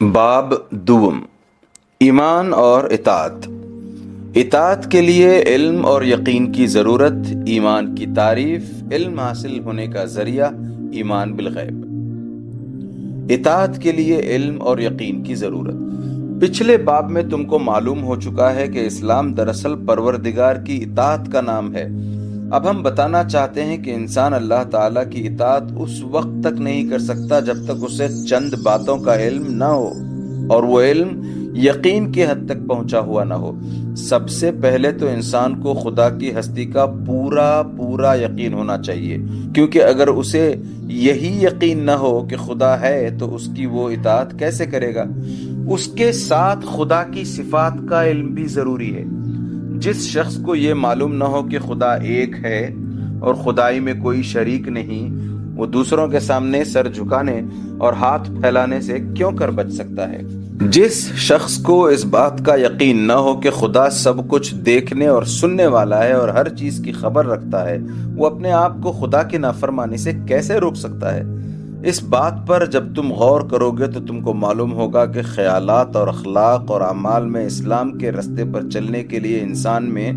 باب دوم، ایمان اور اطاعت۔ اطاعت کے لیے علم اور یقین کی ضرورت، ایمان کی تعریف، علم حاصل ہونے کا ذریعہ، ایمان بالغیب۔ اطاعت کے لیے علم اور یقین کی ضرورت۔ پچھلے باب میں تم کو معلوم ہو چکا ہے کہ اسلام دراصل پروردگار کی اطاعت کا نام ہے۔ اب ہم بتانا چاہتے ہیں کہ انسان اللہ تعالیٰ کی اطاعت اس وقت تک نہیں کر سکتا جب تک اسے چند باتوں کا علم نہ ہو اور وہ علم یقین کی حد تک پہنچا ہوا نہ ہو۔ سب سے پہلے تو انسان کو خدا کی ہستی کا پورا پورا یقین ہونا چاہیے، کیونکہ اگر اسے یہی یقین نہ ہو کہ خدا ہے تو اس کی وہ اطاعت کیسے کرے گا؟ اس کے ساتھ خدا کی صفات کا علم بھی ضروری ہے۔ جس شخص کو یہ معلوم نہ ہو کہ خدا ایک ہے اور خدائی میں کوئی شریک نہیں، وہ دوسروں کے سامنے سر جھکانے اور ہاتھ پھیلانے سے کیوں کر بچ سکتا ہے؟ جس شخص کو اس بات کا یقین نہ ہو کہ خدا سب کچھ دیکھنے اور سننے والا ہے اور ہر چیز کی خبر رکھتا ہے، وہ اپنے آپ کو خدا کی نافرمانی سے کیسے روک سکتا ہے؟ اس بات پر جب تم غور کرو گے تو تم کو معلوم ہوگا کہ خیالات اور اخلاق اور اعمال میں اسلام کے رستے پر چلنے کے لیے انسان میں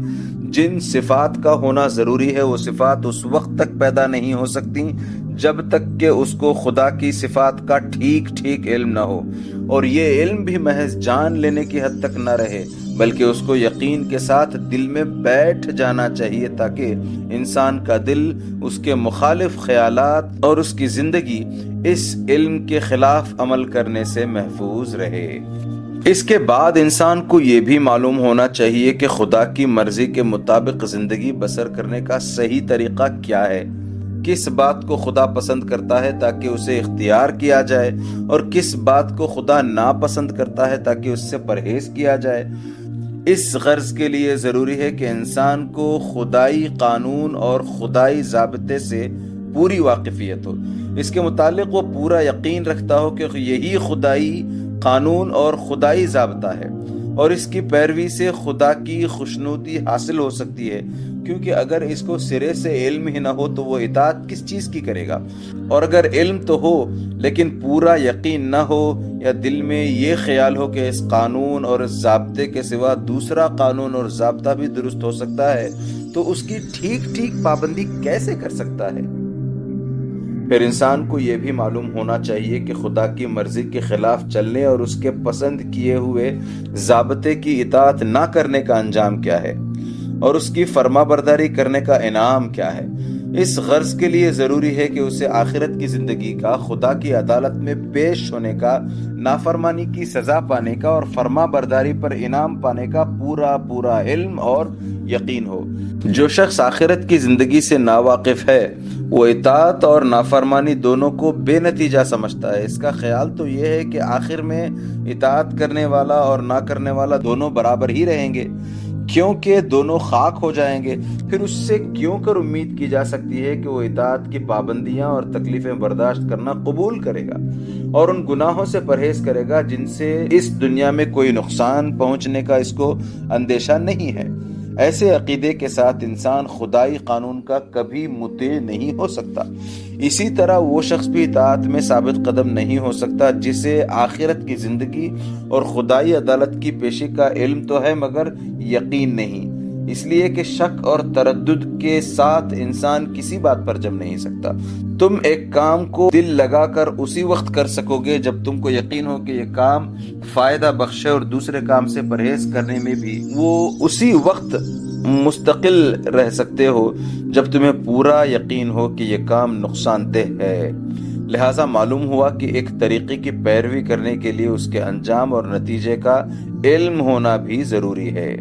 جن صفات کا ہونا ضروری ہے، وہ صفات اس وقت تک پیدا نہیں ہو سکتی جب تک کہ اس کو خدا کی صفات کا ٹھیک ٹھیک علم نہ ہو۔ اور یہ علم بھی محض جان لینے کی حد تک نہ رہے۔ بلکہ اس کو یقین کے ساتھ دل میں بیٹھ جانا چاہیے تاکہ انسان کا دل اس کے مخالف خیالات اور اس کی زندگی اس علم کے خلاف عمل کرنے سے محفوظ رہے۔ اس کے بعد انسان کو یہ بھی معلوم ہونا چاہیے کہ خدا کی مرضی کے مطابق زندگی بسر کرنے کا صحیح طریقہ کیا ہے۔ کس بات کو خدا پسند کرتا ہے تاکہ اسے اختیار کیا جائے اور کس بات کو خدا ناپسند کرتا ہے تاکہ اس سے پرہیز کیا جائے۔ اس غرض کے لیے ضروری ہے کہ انسان کو خدائی قانون اور خدائی ضابطے سے پوری واقفیت ہو۔ اس کے متعلق وہ پورا یقین رکھتا ہو کہ یہی خدائی قانون اور خدائی ضابطہ ہے۔ اور اس کی پیروی سے خدا کی خوشنودی حاصل ہو سکتی ہے۔ کیونکہ اگر اس کو سرے سے علم ہی نہ ہو تو وہ اطاعت کس چیز کی کرے گا؟ اور اگر علم تو ہو لیکن پورا یقین نہ ہو یا دل میں یہ خیال ہو کہ اس قانون اور اس ضابطے کے سوا دوسرا قانون اور ضابطہ بھی درست ہو سکتا ہے، تو اس کی ٹھیک ٹھیک پابندی کیسے کر سکتا ہے؟ پھر انسان کو یہ بھی معلوم ہونا چاہیے کہ خدا کی مرضی کے خلاف چلنے اور اس کے پسند کیے ہوئے ضابطے کی اطاعت نہ کرنے کا انجام کیا ہے، اور اس کی فرما برداری کرنے کا انعام کیا ہے۔ اس غرض کے لیے ضروری ہے کہ اسے آخرت کی زندگی کا، خدا کی عدالت میں پیش ہونے کا، نافرمانی کی سزا پانے کا اور فرما برداری پر انعام پانے کا پورا پورا علم اور یقین ہو۔ جو شخص آخرت کی زندگی سے ناواقف ہے، وہ اطاعت اور نافرمانی دونوں کو بے نتیجہ سمجھتا ہے۔ اس کا خیال تو یہ ہے کہ آخر میں اطاعت کرنے والا اور نہ کرنے والا دونوں برابر ہی رہیں گے۔ کیونکہ دونوں خاک ہو جائیں گے، پھر اس سے کیوں کر امید کی جا سکتی ہے کہ وہ اطاعت کی پابندیاں اور تکلیفیں برداشت کرنا قبول کرے گا اور ان گناہوں سے پرہیز کرے گا جن سے اس دنیا میں کوئی نقصان پہنچنے کا اس کو اندیشہ نہیں ہے؟ ایسے عقیدے کے ساتھ انسان خدائی قانون کا کبھی متع نہیں ہو سکتا۔ اسی طرح وہ شخص بھی اطاعت میں ثابت قدم نہیں ہو سکتا جسے آخرت کی زندگی اور خدائی عدالت کی پیشی کا علم تو ہے مگر یقین نہیں۔ اس لیے کہ شک اور تردد کے ساتھ انسان کسی بات پر جم نہیں سکتا۔ تم ایک کام کو دل لگا کر اسی وقت کر سکو گے جب تم کو یقین ہو کہ یہ کام فائدہ بخشے اور دوسرے کام سے پرہیز کرنے میں بھی وہ اسی وقت مستقل رہ سکتے ہو جب تمہیں پورا یقین ہو کہ یہ کام نقصان دہ ہے۔ لہٰذا معلوم ہوا کہ ایک طریقے کی پیروی کرنے کے لیے اس کے انجام اور نتیجے کا علم ہونا بھی ضروری ہے۔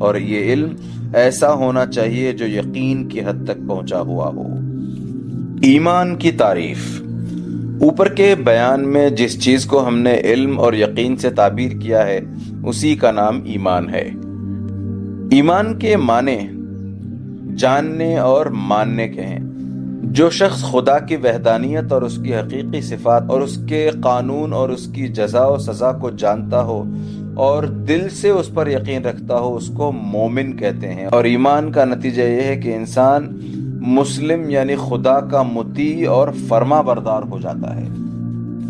اور یہ علم ایسا ہونا چاہیے جو یقین کی حد تک پہنچا ہوا ہو۔ ایمان کی تعریف۔ اوپر کے بیان میں جس چیز کو ہم نے علم اور یقین سے تعبیر کیا ہے، اسی کا نام ایمان ہے۔ ایمان کے معنی جاننے اور ماننے کے ہیں۔ جو شخص خدا کی وحدانیت اور اس کی حقیقی صفات اور اس کے قانون اور اس کی جزا و سزا کو جانتا ہو اور دل سے اس پر یقین رکھتا ہو، اس کو مومن کہتے ہیں۔ اور ایمان کا نتیجہ یہ ہے کہ انسان مسلم یعنی خدا کا متی اور فرما بردار ہو جاتا ہے۔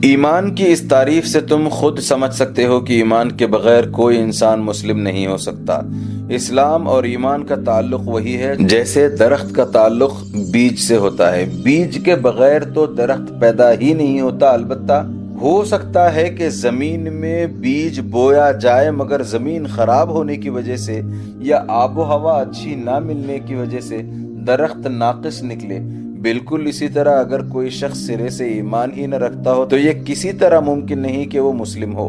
ایمان کی اس تعریف سے تم خود سمجھ سکتے ہو کہ ایمان کے بغیر کوئی انسان مسلم نہیں ہو سکتا۔ اسلام اور ایمان کا تعلق وہی ہے جیسے درخت کا تعلق بیج سے ہوتا ہے۔ بیج کے بغیر تو درخت پیدا ہی نہیں ہوتا، البتہ ہو سکتا ہے کہ زمین میں بیج بویا جائے، مگر زمین خراب ہونے کی وجہ سے یا آب و ہوا اچھی نہ ملنے کی وجہ سے درخت ناقص نکلے۔ بالکل اسی طرح اگر کوئی شخص سرے سے ایمان ہی نہ رکھتا ہو تو یہ کسی طرح ممکن نہیں کہ وہ مسلم ہو۔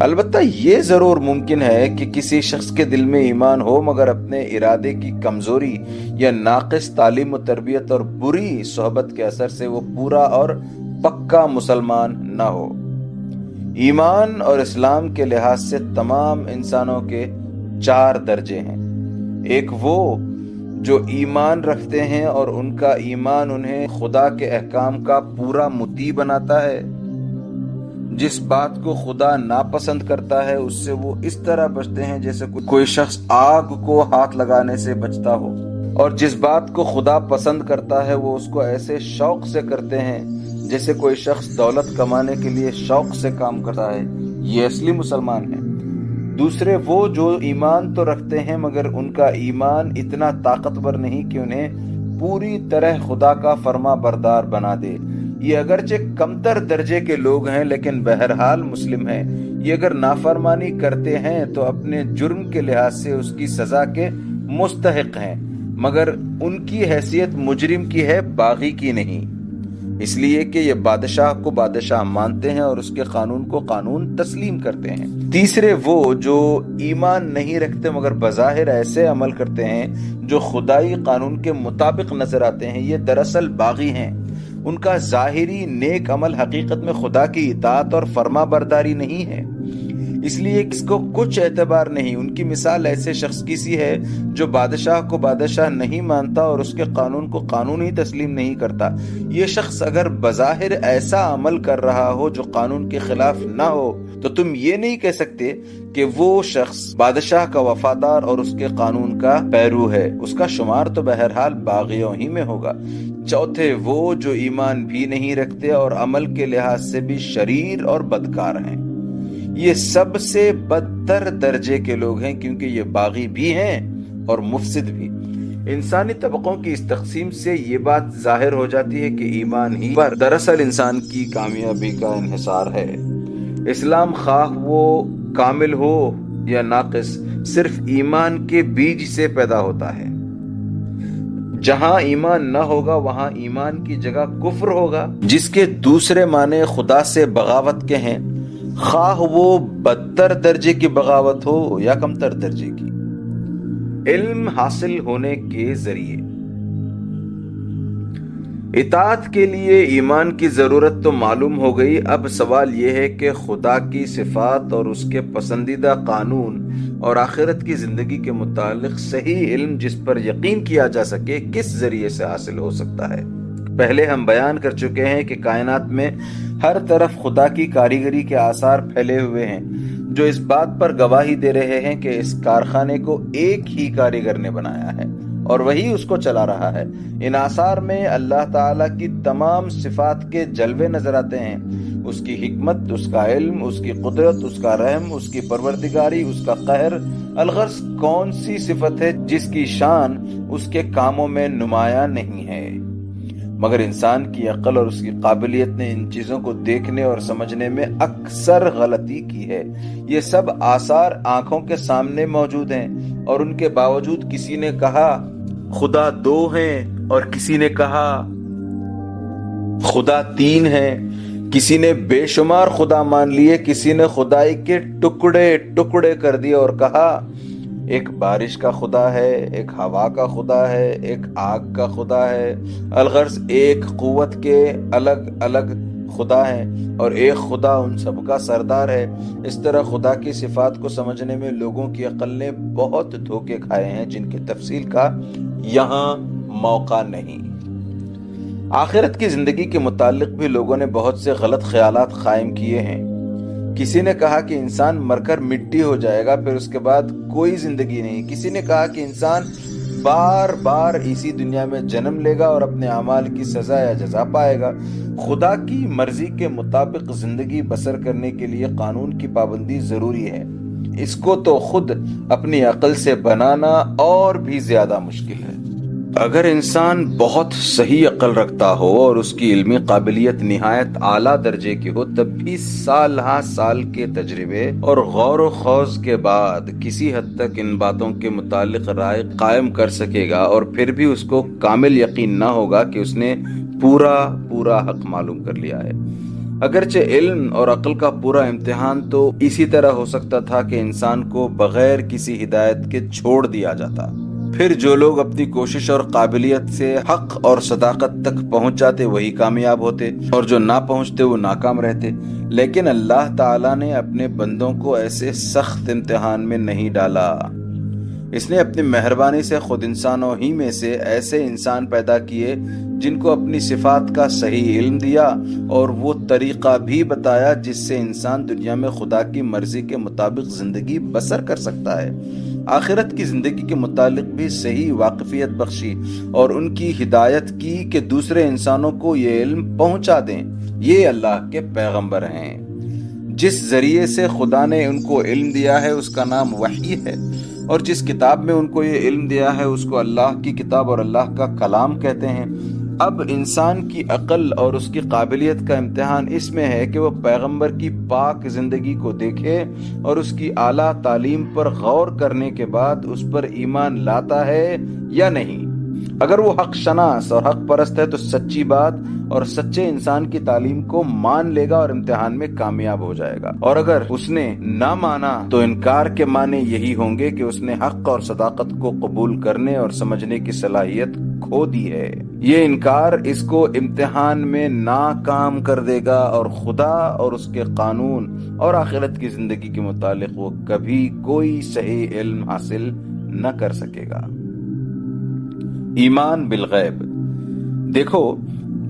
البتہ یہ ضرور ممکن ہے کہ کسی شخص کے دل میں ایمان ہو، مگر اپنے ارادے کی کمزوری یا ناقص تعلیم و تربیت اور بری صحبت کے اثر سے وہ پورا اور پکا مسلمان نہ ہو۔ ایمان اور اسلام کے لحاظ سے تمام انسانوں کے چار درجے ہیں۔ ایک وہ جو ایمان رکھتے ہیں اور ان کا ایمان انہیں خدا کے احکام کا پورا متی بناتا ہے۔ جس بات کو خدا ناپسند کرتا ہے، اس سے وہ اس طرح بچتے ہیں جیسے کوئی شخص آگ کو ہاتھ لگانے سے بچتا ہو۔ اور جس بات کو خدا پسند کرتا ہے، وہ اس کو ایسے شوق سے کرتے ہیں جیسے کوئی شخص دولت کمانے کے لیے شوق سے کام کرتا ہے، یہ اصلی مسلمان ہے۔ دوسرے، وہ جو ایمان تو رکھتے ہیں، مگر ان کا ایمان اتنا طاقتور نہیں کہ انہیں پوری طرح خدا کا فرما بردار بنا دے۔ یہ اگرچہ کمتر درجے کے لوگ ہیں، لیکن بہرحال مسلم ہیں۔ یہ اگر نافرمانی کرتے ہیں، تو اپنے جرم کے لحاظ سے اس کی سزا کے مستحق ہیں۔ مگر ان کی حیثیت مجرم کی ہے، باغی کی نہیں۔ اس لیے کہ یہ بادشاہ کو بادشاہ مانتے ہیں اور اس کے قانون کو قانون تسلیم کرتے ہیں۔ تیسرے وہ جو ایمان نہیں رکھتے مگر بظاہر ایسے عمل کرتے ہیں جو خدائی قانون کے مطابق نظر آتے ہیں، یہ دراصل باغی ہیں۔ ان کا ظاہری نیک عمل حقیقت میں خدا کی اطاعت اور فرما برداری نہیں ہے۔ اس لیے اس کو کچھ اعتبار نہیں۔ ان کی مثال ایسے شخص کی سی ہے جو بادشاہ کو بادشاہ نہیں مانتا اور اس کے قانون کو قانون ہی تسلیم نہیں کرتا۔ یہ شخص اگر بظاہر ایسا عمل کر رہا ہو جو قانون کے خلاف نہ ہو، تو تم یہ نہیں کہہ سکتے کہ وہ شخص بادشاہ کا وفادار اور اس کے قانون کا پیرو ہے۔ اس کا شمار تو بہرحال باغیوں ہی میں ہوگا۔ چوتھے، وہ جو ایمان بھی نہیں رکھتے اور عمل کے لحاظ سے بھی شریر اور بدکار ہیں۔ یہ سب سے بدتر درجے کے لوگ ہیں کیونکہ یہ باغی بھی ہیں اور مفسد بھی۔ انسانی طبقوں کی اس تقسیم سے یہ بات ظاہر ہو جاتی ہے کہ ایمان ہی پر دراصل انسان کی کامیابی کا انحصار ہے۔ اسلام خواہ وہ کامل ہو یا ناقص، صرف ایمان کے بیج سے پیدا ہوتا ہے۔ جہاں ایمان نہ ہوگا، وہاں ایمان کی جگہ کفر ہوگا، جس کے دوسرے معنی خدا سے بغاوت کے ہیں۔ خواہ وہ بدتر درجے کی بغاوت ہو یا کمتر درجے کی۔ علم حاصل ہونے کے ذریعے۔ اطاعت کے لیے ایمان کی ضرورت تو معلوم ہو گئی۔ اب سوال یہ ہے کہ خدا کی صفات اور اس کے پسندیدہ قانون اور آخرت کی زندگی کے متعلق صحیح علم جس پر یقین کیا جا سکے، کس ذریعے سے حاصل ہو سکتا ہے؟ پہلے ہم بیان کر چکے ہیں کہ کائنات میں ہر طرف خدا کی کاریگری کے آثار پھیلے ہوئے ہیں، جو اس بات پر گواہی دے رہے ہیں کہ اس کارخانے کو ایک ہی کاریگر نے بنایا ہے، اور وہی اس کو چلا رہا ہے۔ ان آثار میں اللہ تعالی کی تمام صفات کے جلوے نظر آتے ہیں۔ اس کی حکمت، اس کا علم، اس کی قدرت، اس کا رحم، اس کی پروردگاری، اس کا قہر۔ الغرض کون سی صفت ہے جس کی شان اس کے کاموں میں نمایاں نہیں ہے؟ مگر انسان کی عقل اور اس کی قابلیت نے ان چیزوں کو دیکھنے اور سمجھنے میں اکثر غلطی کی ہے۔ یہ سب آثار آنکھوں کے سامنے موجود ہیں اور ان کے باوجود کسی نے کہا، خدا دو ہیں، اور کسی نے کہا، خدا تین ہیں۔ کسی نے بے شمار خدا مان لیے، کسی نے خدائی کے ٹکڑے ٹکڑے کر دیے اور کہا ایک بارش کا خدا ہے، ایک ہوا کا خدا ہے، ایک آگ کا خدا ہے۔ الغرض ایک قوت کے الگ الگ خدا ہیں اور ایک خدا ان سب کا سردار ہے۔ اس طرح خدا کی صفات کو سمجھنے میں لوگوں کی عقل نے بہت دھوکے کھائے ہیں، جن کی تفصیل کا یہاں موقع نہیں۔ آخرت کی زندگی کے متعلق بھی لوگوں نے بہت سے غلط خیالات قائم کیے ہیں۔ کسی نے کہا کہ انسان مر کر مٹی ہو جائے گا، پھر اس کے بعد کوئی زندگی نہیں۔ کسی نے کہا کہ انسان بار بار اسی دنیا میں جنم لے گا اور اپنے اعمال کی سزا یا جزا پائے گا۔ خدا کی مرضی کے مطابق زندگی بسر کرنے کے لیے قانون کی پابندی ضروری ہے۔ اس کو تو خود اپنی عقل سے بنانا اور بھی زیادہ مشکل ہے۔ اگر انسان بہت صحیح عقل رکھتا ہو اور اس کی علمی قابلیت نہایت اعلیٰ درجے کی ہو، تب بھی سال ہاں سال کے تجربے اور غور و خوض کے بعد کسی حد تک ان باتوں کے متعلق رائے قائم کر سکے گا اور پھر بھی اس کو کامل یقین نہ ہوگا کہ اس نے پورا پورا حق معلوم کر لیا ہے۔ اگرچہ علم اور عقل کا پورا امتحان تو اسی طرح ہو سکتا تھا کہ انسان کو بغیر کسی ہدایت کے چھوڑ دیا جاتا۔ پھر جو لوگ اپنی کوشش اور قابلیت سے حق اور صداقت تک پہنچ جاتے وہی کامیاب ہوتے اور جو نہ پہنچتے، وہ ناکام رہتے۔ لیکن اللہ تعالیٰ نے اپنے بندوں کو ایسے سخت امتحان میں نہیں ڈالا۔ اس نے اپنی مہربانی سے خود انسانوں ہی میں سے ایسے انسان پیدا کیے جن کو اپنی صفات کا صحیح علم دیا اور وہ طریقہ بھی بتایا جس سے انسان دنیا میں خدا کی مرضی کے مطابق زندگی بسر کر سکتا ہے۔ آخرت کی زندگی کے متعلق بھی صحیح واقفیت بخشی اور ان کی ہدایت کی کہ دوسرے انسانوں کو یہ علم پہنچا دیں۔ یہ اللہ کے پیغمبر ہیں۔ جس ذریعے سے خدا نے ان کو علم دیا ہے، اس کا نام وحی ہے۔ اور جس کتاب میں ان کو یہ علم دیا ہے، اس کو اللہ کی کتاب اور اللہ کا کلام کہتے ہیں۔ اب انسان کی عقل اور اس کی قابلیت کا امتحان اس میں ہے کہ وہ پیغمبر کی پاک زندگی کو دیکھے اور اس کی اعلیٰ تعلیم پر غور کرنے کے بعد اس پر ایمان لاتا ہے یا نہیں۔ اگر وہ حق شناس اور حق پرست ہے تو سچی بات اور سچے انسان کی تعلیم کو مان لے گا اور امتحان میں کامیاب ہو جائے گا۔ اور اگر اس نے نہ مانا تو انکار کے معنی یہی ہوں گے کہ اس نے حق اور صداقت کو قبول کرنے اور سمجھنے کی صلاحیت کھو دی ہے یہ انکار اس کو امتحان میں ناکام کر دے گا اور خدا اور اس کے قانون اور آخرت کی زندگی کے متعلق وہ کبھی کوئی صحیح علم حاصل نہ کر سکے گا۔ ایمان بالغیب۔ دیکھو،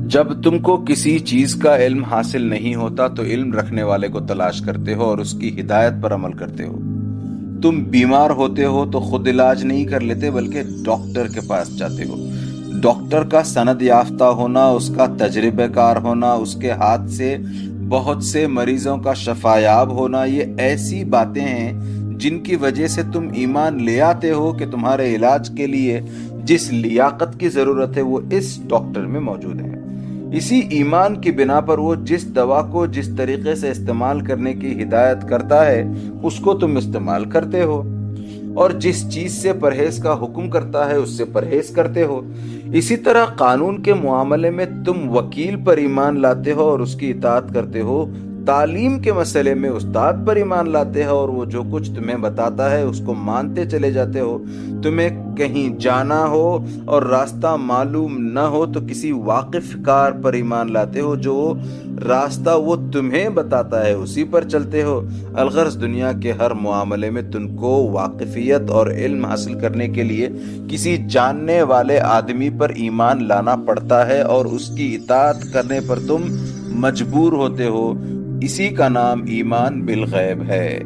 جب تم کو کسی چیز کا علم حاصل نہیں ہوتا تو علم رکھنے والے کو تلاش کرتے ہو اور اس کی ہدایت پر عمل کرتے ہو۔ تم بیمار ہوتے ہو تو خود علاج نہیں کر لیتے بلکہ ڈاکٹر کے پاس جاتے ہو۔ ڈاکٹر کا سند یافتہ ہونا، اس کا تجربہ کار ہونا، اس کے ہاتھ سے بہت سے مریضوں کا شفایاب ہونا، یہ ایسی باتیں ہیں جن کی وجہ سے تم ایمان لے آتے ہو کہ تمہارے علاج کے لیے جس لیاقت کی ضرورت ہے وہ اس ڈاکٹر میں موجود ہے۔ اسی ایمان کی بنا پر وہ جس دوا کو جس طریقے سے استعمال کرنے کی ہدایت کرتا ہے، اس کو تم استعمال کرتے ہو۔ اور جس چیز سے پرہیز کا حکم کرتا ہے، اس سے پرہیز کرتے ہو۔ اسی طرح قانون کے معاملے میں تم وکیل پر ایمان لاتے ہو اور اس کی اطاعت کرتے ہو۔ تعلیم کے مسئلے میں استاد پر ایمان لاتے ہو اور وہ جو کچھ تمہیں بتاتا ہے اس کو مانتے چلے جاتے ہو، تمہیں کہیں جانا ہو اور راستہ معلوم نہ ہو تو کسی واقف کار پر ایمان لاتے ہو جو راستہ وہ تمہیں بتاتا ہے، اسی پر چلتے ہو۔ الغرض دنیا کے ہر معاملے میں تم کو واقفیت اور علم حاصل کرنے کے لیے کسی جاننے والے آدمی پر ایمان لانا پڑتا ہے اور اس کی اطاعت کرنے پر تم مجبور ہوتے ہو۔ اسی کا نام ایمان بالغیب ہے۔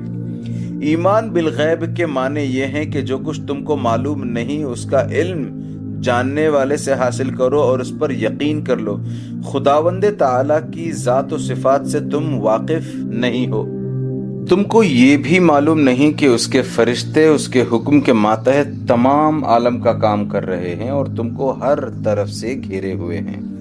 ایمان بالغیب کے معنی یہ ہیں کہ جو کچھ تم کو معلوم نہیں، اس کا علم جاننے والے سے حاصل کرو اور اس پر یقین کر لو۔ خداوند تعالی کی ذات و صفات سے تم واقف نہیں ہو۔ تم کو یہ بھی معلوم نہیں کہ اس کے فرشتے، اس کے حکم کے ماتحت تمام عالم کا کام کر رہے ہیں اور تم کو ہر طرف سے گھیرے ہوئے ہیں۔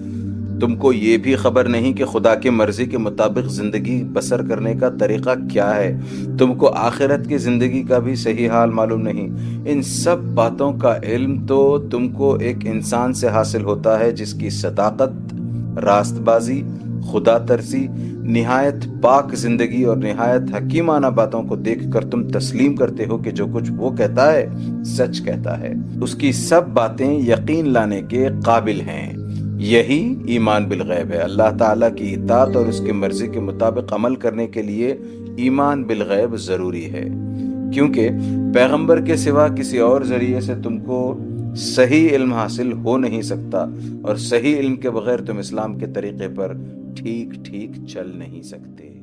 تم کو یہ بھی خبر نہیں کہ خدا کی مرضی کے مطابق زندگی بسر کرنے کا طریقہ کیا ہے۔ تم کو آخرت کی زندگی کا بھی صحیح حال معلوم نہیں۔ ان سب باتوں کا علم تو تم کو ایک انسان سے حاصل ہوتا ہے جس کی صداقت راست بازی خدا ترسی، نہایت پاک زندگی اور نہایت حکیمانہ باتوں کو دیکھ کر تم تسلیم کرتے ہو کہ جو کچھ وہ کہتا ہے، سچ کہتا ہے۔ اس کی سب باتیں یقین لانے کے قابل ہیں۔ یہی ایمان بالغیب ہے۔ اللہ تعالیٰ کی اطاعت اور اس کی مرضی کے مطابق عمل کرنے کے لیے ایمان بالغیب ضروری ہے۔ کیونکہ پیغمبر کے سوا کسی اور ذریعے سے تم کو صحیح علم حاصل ہو نہیں سکتا اور صحیح علم کے بغیر تم اسلام کے طریقے پر ٹھیک ٹھیک چل نہیں سکتے۔